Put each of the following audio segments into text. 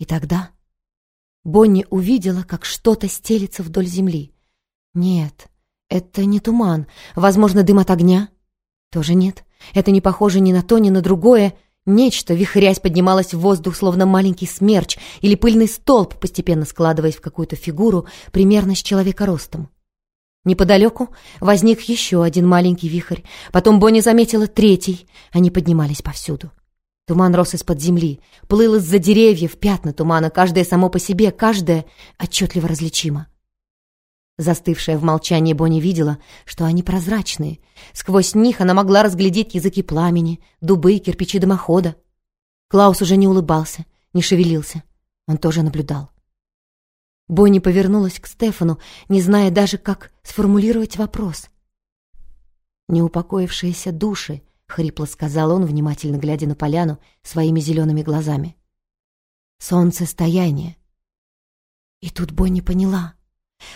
И тогда Бонни увидела, как что-то стелится вдоль земли. Нет, это не туман. Возможно, дым от огня? Тоже нет. Это не похоже ни на то, ни на другое. Нечто, вихрясь, поднималось в воздух, словно маленький смерч или пыльный столб, постепенно складываясь в какую-то фигуру, примерно с человека ростом. Неподалеку возник еще один маленький вихрь. Потом Бонни заметила третий. Они поднимались повсюду. Туман рос из-под земли, плыл из-за деревьев, пятна тумана, каждое само по себе, каждое отчетливо различимо. Застывшая в молчании Бонни видела, что они прозрачные. Сквозь них она могла разглядеть языки пламени, дубы, кирпичи дымохода. Клаус уже не улыбался, не шевелился. Он тоже наблюдал. Бонни повернулась к Стефану, не зная даже, как сформулировать вопрос. Неупокоившиеся души, хрипло сказал он, внимательно глядя на поляну своими зелеными глазами. Солнцестояние. И тут Бонни поняла —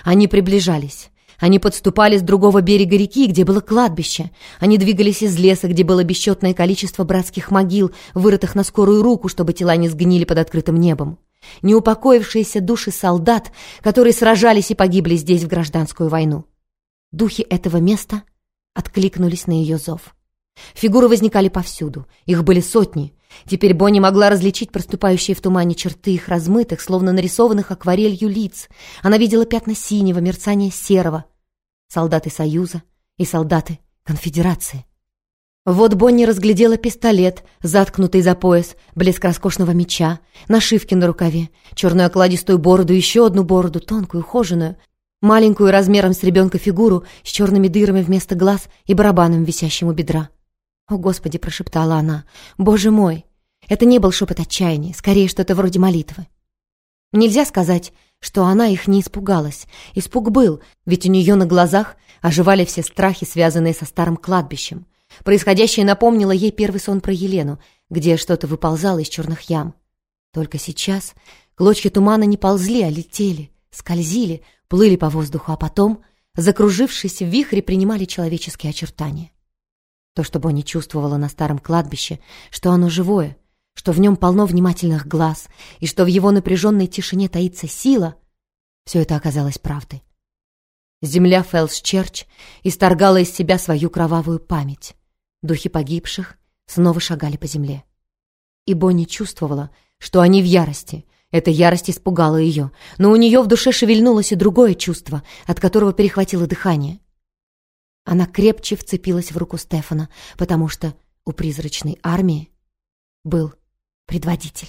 они приближались. Они подступали с другого берега реки, где было кладбище. Они двигались из леса, где было бесчетное количество братских могил, вырытых на скорую руку, чтобы тела не сгнили под открытым небом. Неупокоившиеся души солдат, которые сражались и погибли здесь в гражданскую войну. Духи этого места откликнулись на ее зов. Фигуры возникали повсюду. Их были сотни. Теперь Бонни могла различить проступающие в тумане черты их размытых, словно нарисованных акварелью лиц. Она видела пятна синего, мерцания серого. Солдаты Союза и солдаты Конфедерации. Вот Бонни разглядела пистолет, заткнутый за пояс, блеск роскошного меча, нашивки на рукаве, черную окладистую бороду, еще одну бороду, тонкую, ухоженную, маленькую размером с ребенка фигуру с черными дырами вместо глаз и барабаном, висящим у бедра. «О, Господи!» — прошептала она. «Боже мой!» Это не был шепот отчаяния, скорее что-то вроде молитвы. Нельзя сказать, что она их не испугалась. Испуг был, ведь у нее на глазах оживали все страхи, связанные со старым кладбищем. Происходящее напомнило ей первый сон про Елену, где что-то выползало из черных ям. Только сейчас клочья тумана не ползли, а летели, скользили, плыли по воздуху, а потом, закружившись в вихре, принимали человеческие очертания. То, что Бонни чувствовала на старом кладбище, что оно живое, что в нем полно внимательных глаз и что в его напряженной тишине таится сила, все это оказалось правдой. Земля Фэлс-Черч исторгала из себя свою кровавую память. Духи погибших снова шагали по земле. И Бонни чувствовала, что они в ярости. Эта ярость испугала ее, но у нее в душе шевельнулось и другое чувство, от которого перехватило дыхание. Она крепче вцепилась в руку Стефана, потому что у призрачной армии был предводитель.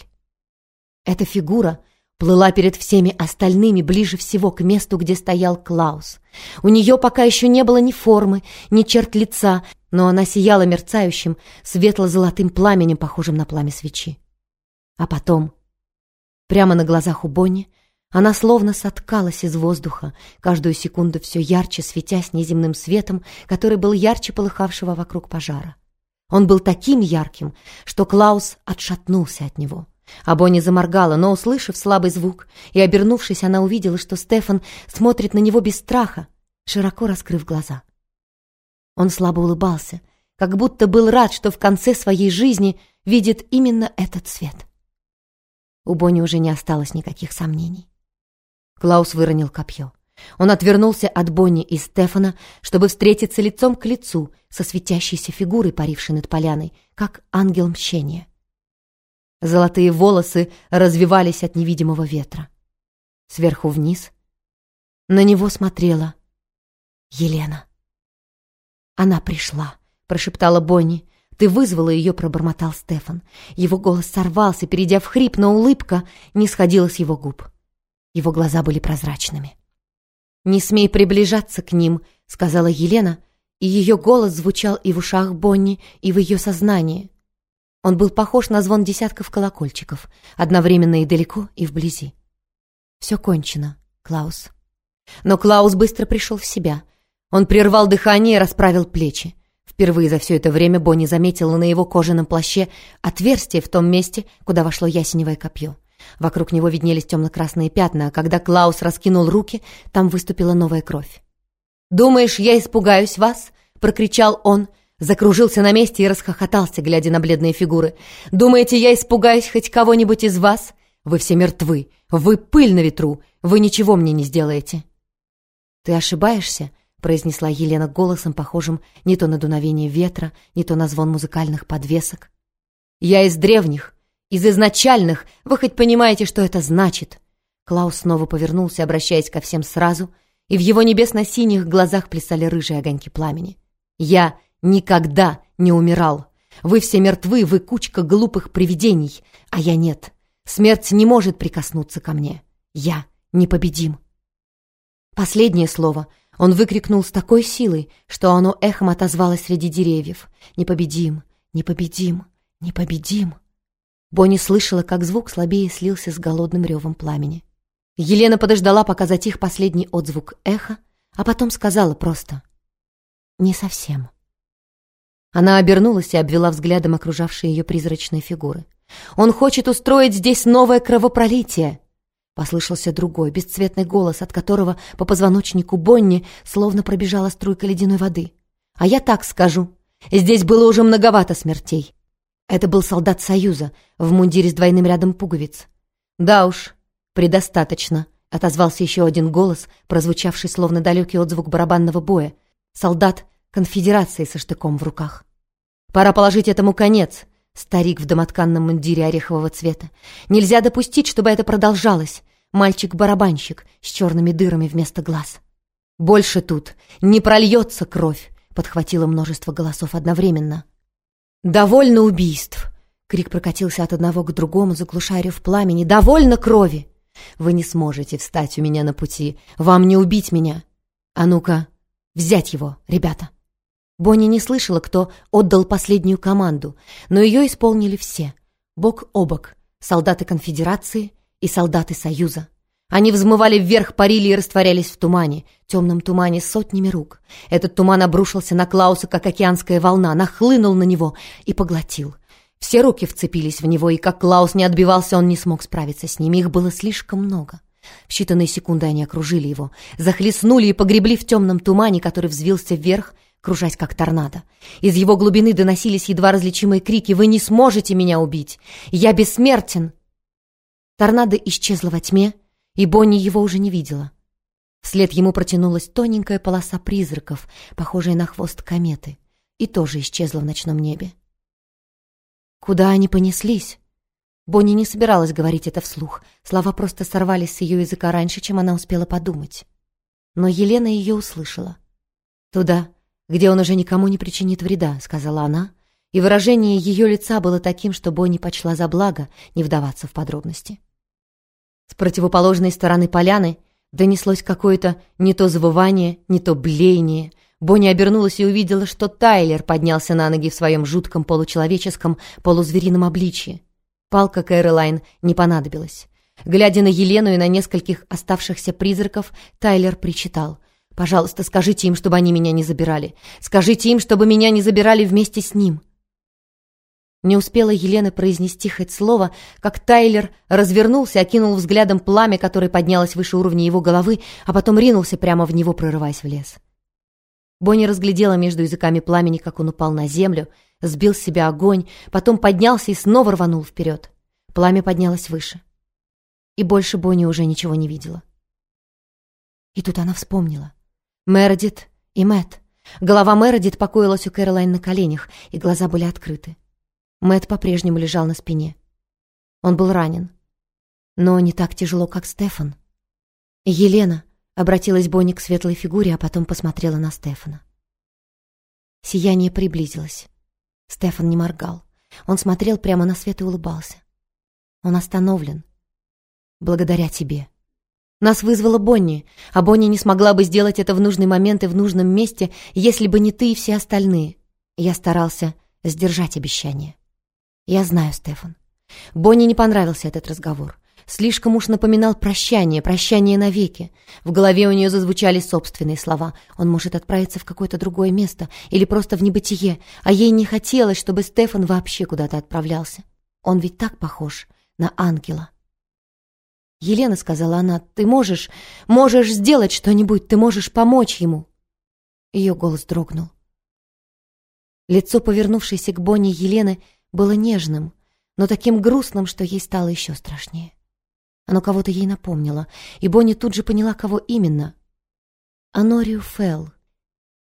Эта фигура плыла перед всеми остальными ближе всего к месту, где стоял Клаус. У нее пока еще не было ни формы, ни черт лица, но она сияла мерцающим, светло-золотым пламенем, похожим на пламя свечи. А потом, прямо на глазах у Бонни, она словно соткалась из воздуха, каждую секунду все ярче светясь неземным светом, который был ярче полыхавшего вокруг пожара. Он был таким ярким, что Клаус отшатнулся от него. А Бонни заморгала, но, услышав слабый звук и обернувшись, она увидела, что Стефан смотрит на него без страха, широко раскрыв глаза. Он слабо улыбался, как будто был рад, что в конце своей жизни видит именно этот свет. У Бонни уже не осталось никаких сомнений. Клаус выронил копье. Он отвернулся от Бонни и Стефана, чтобы встретиться лицом к лицу со светящейся фигурой, парившей над поляной, как ангел мщения. Золотые волосы развивались от невидимого ветра. Сверху вниз на него смотрела Елена. «Она пришла», — прошептала Бонни. «Ты вызвала ее», — пробормотал Стефан. Его голос сорвался, перейдя в хрип, но улыбка не сходила с его губ. Его глаза были прозрачными. «Не смей приближаться к ним», — сказала Елена, и ее голос звучал и в ушах Бонни, и в ее сознании. Он был похож на звон десятков колокольчиков, одновременно и далеко, и вблизи. «Все кончено, Клаус». Но Клаус быстро пришел в себя. Он прервал дыхание и расправил плечи. Впервые за все это время Бонни заметила на его кожаном плаще отверстие в том месте, куда вошло ясеневое копье. Вокруг него виднелись темно-красные пятна, а когда Клаус раскинул руки, там выступила новая кровь. «Думаешь, я испугаюсь вас?» — прокричал он. Закружился на месте и расхохотался, глядя на бледные фигуры. «Думаете, я испугаюсь хоть кого-нибудь из вас? Вы все мертвы. Вы пыль на ветру. Вы ничего мне не сделаете». «Ты ошибаешься», — произнесла Елена голосом, похожим не то на дуновение ветра, не то на звон музыкальных подвесок. «Я из древних, из изначальных. Вы хоть понимаете, что это значит?» Клаус снова повернулся, обращаясь ко всем сразу, и в его небесно-синих глазах плясали рыжие огоньки пламени. «Я никогда не умирал. Вы все мертвы, вы кучка глупых привидений, а я нет. Смерть не может прикоснуться ко мне. Я непобедим». Последнее слово он выкрикнул с такой силой, что оно эхом отозвалось среди деревьев. «Непобедим! Непобедим! Непобедим!» Бонни слышала, как звук слабее слился с голодным ревом пламени. Елена подождала, пока затих последний отзвук эха, а потом сказала просто «Не совсем». Она обернулась и обвела взглядом окружавшие ее призрачные фигуры. «Он хочет устроить здесь новое кровопролитие!» Послышался другой, бесцветный голос, от которого по позвоночнику Бонни словно пробежала струйка ледяной воды. «А я так скажу. Здесь было уже многовато смертей». Это был солдат Союза в мундире с двойным рядом пуговиц. «Да уж, предостаточно», — отозвался еще один голос, прозвучавший словно далекий отзвук барабанного боя. Солдат конфедерации со штыком в руках. «Пора положить этому конец», Старик в домотканном мундире орехового цвета. Нельзя допустить, чтобы это продолжалось. Мальчик-барабанщик с черными дырами вместо глаз. «Больше тут не прольется кровь!» — подхватило множество голосов одновременно. «Довольно убийств!» — крик прокатился от одного к другому, заглушая рев пламени. «Довольно крови! Вы не сможете встать у меня на пути. Вам не убить меня! А ну-ка, взять его, ребята!» Бонни не слышала, кто отдал последнюю команду, но ее исполнили все. Бок о бок. Солдаты конфедерации и солдаты Союза. Они взмывали вверх, парили и растворялись в тумане, темном тумане сотнями рук. Этот туман обрушился на Клауса, как океанская волна, нахлынул на него и поглотил. Все руки вцепились в него, и как Клаус не отбивался, он не смог справиться с ними. Их было слишком много. В считанные секунды они окружили его, захлестнули и погребли в темном тумане, который взвился вверх кружась как торнадо. Из его глубины доносились едва различимые крики «Вы не сможете меня убить! Я бессмертен!» Торнадо исчезло во тьме, и Бонни его уже не видела. Вслед ему протянулась тоненькая полоса призраков, похожая на хвост кометы, и тоже исчезла в ночном небе. Куда они понеслись? Бонни не собиралась говорить это вслух. Слова просто сорвались с ее языка раньше, чем она успела подумать. Но Елена ее услышала. Туда, где он уже никому не причинит вреда», — сказала она, и выражение ее лица было таким, что Бонни почла за благо не вдаваться в подробности. С противоположной стороны поляны донеслось какое-то не то завывание, не то блеяние. Бонни обернулась и увидела, что Тайлер поднялся на ноги в своем жутком получеловеческом, полузверином обличье. Палка Кэролайн не понадобилась. Глядя на Елену и на нескольких оставшихся призраков, Тайлер причитал. Пожалуйста, скажите им, чтобы они меня не забирали. Скажите им, чтобы меня не забирали вместе с ним. Не успела Елена произнести хоть слово, как Тайлер развернулся, окинул взглядом пламя, которое поднялось выше уровня его головы, а потом ринулся прямо в него, прорываясь в лес. Бонни разглядела между языками пламени, как он упал на землю, сбил с себя огонь, потом поднялся и снова рванул вперед. Пламя поднялось выше. И больше Бонни уже ничего не видела. И тут она вспомнила. Мередит и Мэт. Голова Мередит покоилась у Кэролайн на коленях, и глаза были открыты. Мэт по-прежнему лежал на спине. Он был ранен. Но не так тяжело, как Стефан. «Елена», — обратилась Бонни к светлой фигуре, а потом посмотрела на Стефана. Сияние приблизилось. Стефан не моргал. Он смотрел прямо на свет и улыбался. «Он остановлен. Благодаря тебе». Нас вызвала Бонни, а Бонни не смогла бы сделать это в нужный момент и в нужном месте, если бы не ты и все остальные. Я старался сдержать обещание. Я знаю, Стефан. Бонни не понравился этот разговор. Слишком уж напоминал прощание, прощание навеки. В голове у нее зазвучали собственные слова. Он может отправиться в какое-то другое место или просто в небытие, а ей не хотелось, чтобы Стефан вообще куда-то отправлялся. Он ведь так похож на ангела. «Елена», — сказала она, — «ты можешь, можешь сделать что-нибудь, ты можешь помочь ему». Ее голос дрогнул. Лицо, повернувшееся к Бонне Елены, было нежным, но таким грустным, что ей стало еще страшнее. Оно кого-то ей напомнило, и Бонни тут же поняла, кого именно. Анорию Фелл.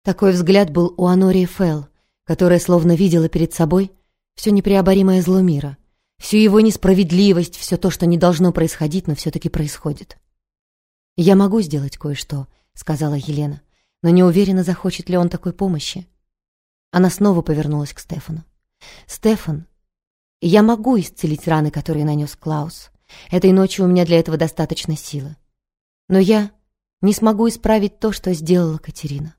Такой взгляд был у Анории Фелл, которая словно видела перед собой все непреоборимое зло мира, всю его несправедливость, все то, что не должно происходить, но все-таки происходит. «Я могу сделать кое-что», — сказала Елена, но не уверена, захочет ли он такой помощи. Она снова повернулась к Стефану. «Стефан, я могу исцелить раны, которые нанес Клаус. Этой ночью у меня для этого достаточно силы. Но я не смогу исправить то, что сделала Катерина».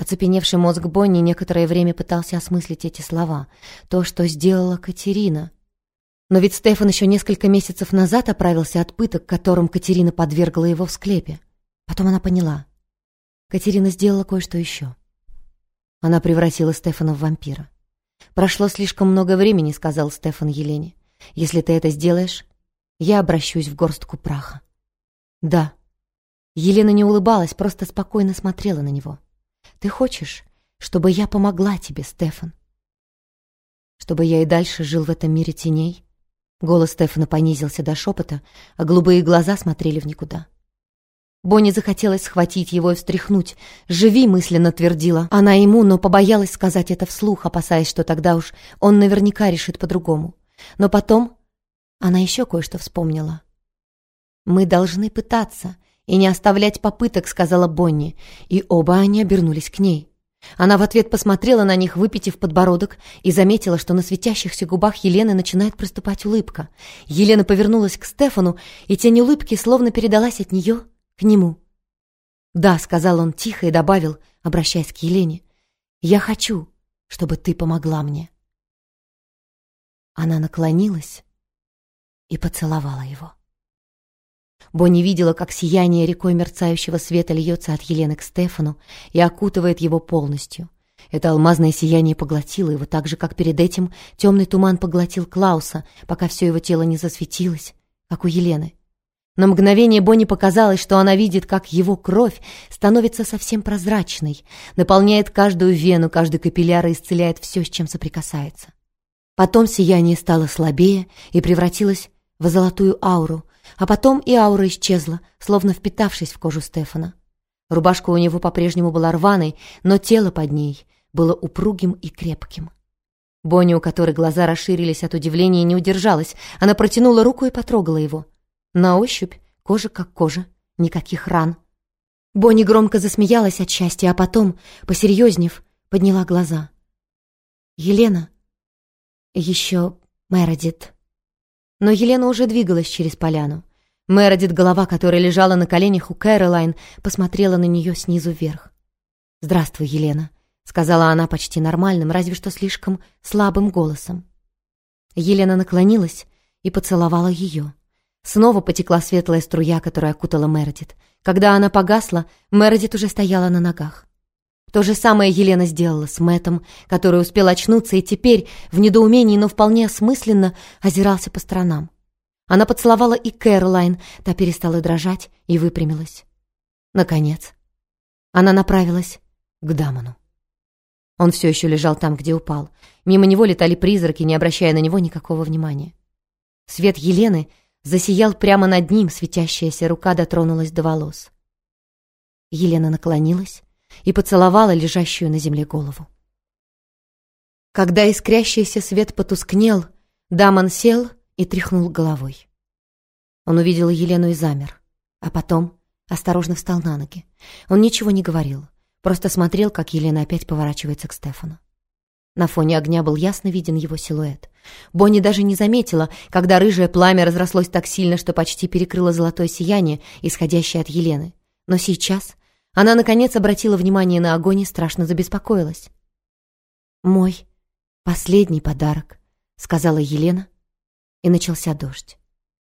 Оцепеневший мозг Бонни некоторое время пытался осмыслить эти слова. То, что сделала Катерина. Но ведь Стефан еще несколько месяцев назад оправился от пыток, которым Катерина подвергла его в склепе. Потом она поняла. Катерина сделала кое-что еще. Она превратила Стефана в вампира. «Прошло слишком много времени», — сказал Стефан Елене. «Если ты это сделаешь, я обращусь в горстку праха». «Да». Елена не улыбалась, просто спокойно смотрела на него. «Ты хочешь, чтобы я помогла тебе, Стефан?» «Чтобы я и дальше жил в этом мире теней?» Голос Стефана понизился до шепота, а голубые глаза смотрели в никуда. Бонни захотелось схватить его и встряхнуть. «Живи!» — мысленно твердила она ему, но побоялась сказать это вслух, опасаясь, что тогда уж он наверняка решит по-другому. Но потом она еще кое-что вспомнила. «Мы должны пытаться и не оставлять попыток», — сказала Бонни, и оба они обернулись к ней. Она в ответ посмотрела на них, выпитив подбородок, и заметила, что на светящихся губах Елены начинает проступать улыбка. Елена повернулась к Стефану, и тень улыбки словно передалась от нее к нему. «Да», — сказал он тихо и добавил, обращаясь к Елене, «я хочу, чтобы ты помогла мне». Она наклонилась и поцеловала его. Бонни видела, как сияние рекой мерцающего света льется от Елены к Стефану и окутывает его полностью. Это алмазное сияние поглотило его, так же, как перед этим темный туман поглотил Клауса, пока все его тело не засветилось, как у Елены. На мгновение Бонни показалось, что она видит, как его кровь становится совсем прозрачной, наполняет каждую вену, каждый капилляр и исцеляет все, с чем соприкасается. Потом сияние стало слабее и превратилось в золотую ауру, а потом и аура исчезла, словно впитавшись в кожу Стефана. Рубашка у него по-прежнему была рваной, но тело под ней было упругим и крепким. Бонни, у которой глаза расширились от удивления, не удержалась. Она протянула руку и потрогала его. На ощупь кожа как кожа, никаких ран. Бонни громко засмеялась от счастья, а потом, посерьезнев, подняла глаза. «Елена?» «Еще Мередит». Но Елена уже двигалась через поляну. Мередит, голова которой лежала на коленях у Кэролайн, посмотрела на нее снизу вверх. «Здравствуй, Елена», — сказала она почти нормальным, разве что слишком слабым голосом. Елена наклонилась и поцеловала ее. Снова потекла светлая струя, которая окутала Мередит. Когда она погасла, Мередит уже стояла на ногах. То же самое Елена сделала с Мэтом, который успел очнуться и теперь, в недоумении, но вполне осмысленно, озирался по сторонам. Она поцеловала и Кэролайн, та перестала дрожать и выпрямилась. Наконец, она направилась к Дамону. Он все еще лежал там, где упал. Мимо него летали призраки, не обращая на него никакого внимания. Свет Елены засиял прямо над ним, светящаяся рука дотронулась до волос. Елена наклонилась, и поцеловала лежащую на земле голову. Когда искрящийся свет потускнел, Дамон сел и тряхнул головой. Он увидел Елену и замер, а потом осторожно встал на ноги. Он ничего не говорил, просто смотрел, как Елена опять поворачивается к Стефану. На фоне огня был ясно виден его силуэт. Бонни даже не заметила, когда рыжее пламя разрослось так сильно, что почти перекрыло золотое сияние, исходящее от Елены. Но сейчас она, наконец, обратила внимание на огонь и страшно забеспокоилась. «Мой последний подарок», — сказала Елена, и начался дождь.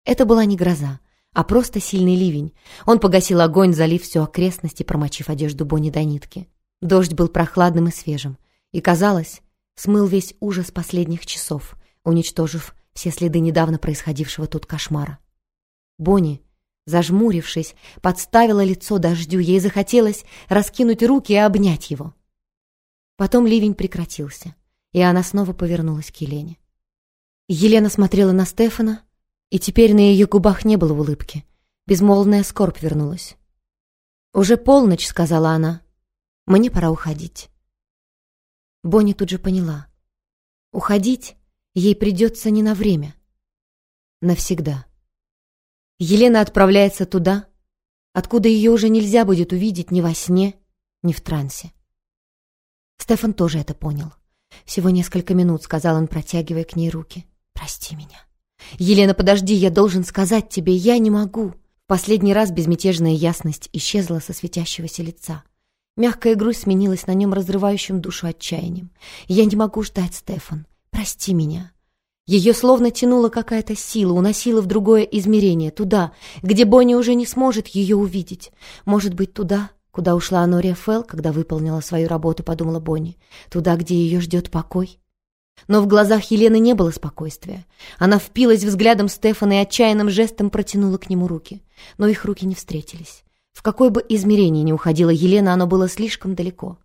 Это была не гроза, а просто сильный ливень. Он погасил огонь, залив всю окрестность и промочив одежду Бонни до нитки. Дождь был прохладным и свежим, и, казалось, смыл весь ужас последних часов, уничтожив все следы недавно происходившего тут кошмара. Бонни Зажмурившись, подставила лицо дождю. Ей захотелось раскинуть руки и обнять его. Потом ливень прекратился, и она снова повернулась к Елене. Елена смотрела на Стефана И теперь на ее губах не было улыбки. Безмолвная скорбь вернулась. «Уже полночь», — сказала она. «Мне пора уходить». Бонни тут же поняла. Уходить ей придется не на время. Навсегда. Елена отправляется туда, откуда ее уже нельзя будет увидеть ни во сне, ни в трансе. Стефан тоже это понял. «Всего несколько минут», — сказал он, протягивая к ней руки. «Прости меня». «Елена, подожди, я должен сказать тебе, я не могу». Последний раз безмятежная ясность исчезла со светящегося лица. Мягкая грусть сменилась на нем разрывающим душу отчаянием. «Я не могу ждать, Стефан. Прости меня». Ее словно тянула какая-то сила, уносила в другое измерение, туда, где Бонни уже не сможет ее увидеть. Может быть, туда, куда ушла Анория Фелл, когда выполнила свою работу, подумала Бонни. Туда, где ее ждет покой. Но в глазах Елены не было спокойствия. Она впилась взглядом Стефана и отчаянным жестом протянула к нему руки. Но их руки не встретились. В какое бы измерение ни уходила Елена, оно было слишком далеко.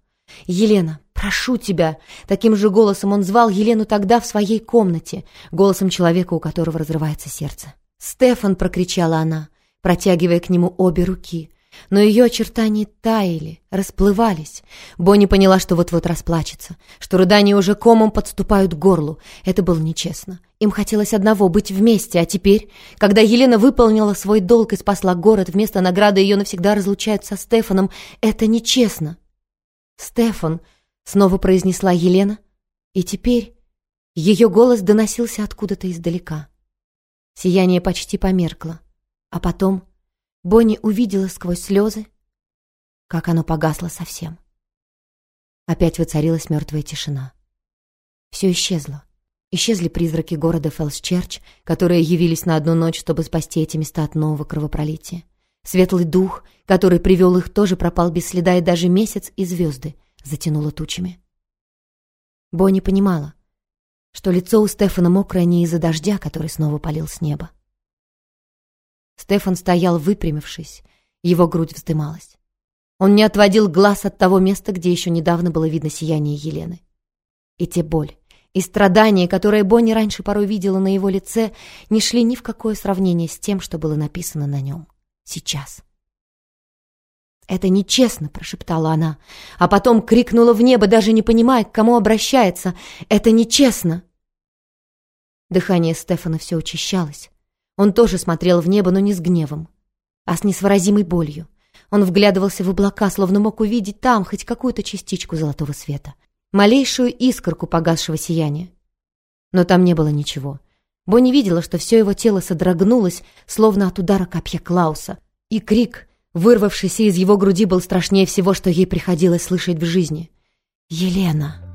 «Елена, прошу тебя!» Таким же голосом он звал Елену тогда в своей комнате, голосом человека, у которого разрывается сердце. «Стефан!» — прокричала она, протягивая к нему обе руки но ее очертания таяли, расплывались. Бонни поняла, что вот-вот расплачется, что рыдания уже комом подступают к горлу. Это было нечестно. Им хотелось одного — быть вместе, а теперь, когда Елена выполнила свой долг и спасла город, вместо награды ее навсегда разлучают со Стефаном, это нечестно. «Стефан!» — снова произнесла Елена, и теперь ее голос доносился откуда-то издалека. Сияние почти померкло, а потом Бонни увидела сквозь слезы, как оно погасло совсем. Опять воцарилась мертвая тишина. Все исчезло. Исчезли призраки города Фелсчерч, которые явились на одну ночь, чтобы спасти эти места от нового кровопролития. Светлый дух, который привел их, тоже пропал без следа, и даже месяц и звезды затянуло тучами. Бонни понимала, что лицо у Стефана мокрое не из-за дождя, который снова полил с неба. Стефан стоял выпрямившись, его грудь вздымалась. Он не отводил глаз от того места, где еще недавно было видно сияние Елены. И те боль, и страдания, которые Бонни раньше порой видела на его лице, не шли ни в какое сравнение с тем, что было написано на нем сейчас. «Это нечестно!» — прошептала она, а потом крикнула в небо, даже не понимая, к кому обращается. «Это нечестно!» Дыхание Стефана все учащалось. Он тоже смотрел в небо, но не с гневом, а с несвыразимой болью. Он вглядывался в облака, словно мог увидеть там хоть какую-то частичку золотого света, малейшую искорку погасшего сияния. Но там не было ничего. Бонни видела, что все его тело содрогнулось, словно от удара копья Клауса, и крик, вырвавшийся из его груди, был страшнее всего, что ей приходилось слышать в жизни. «Елена!»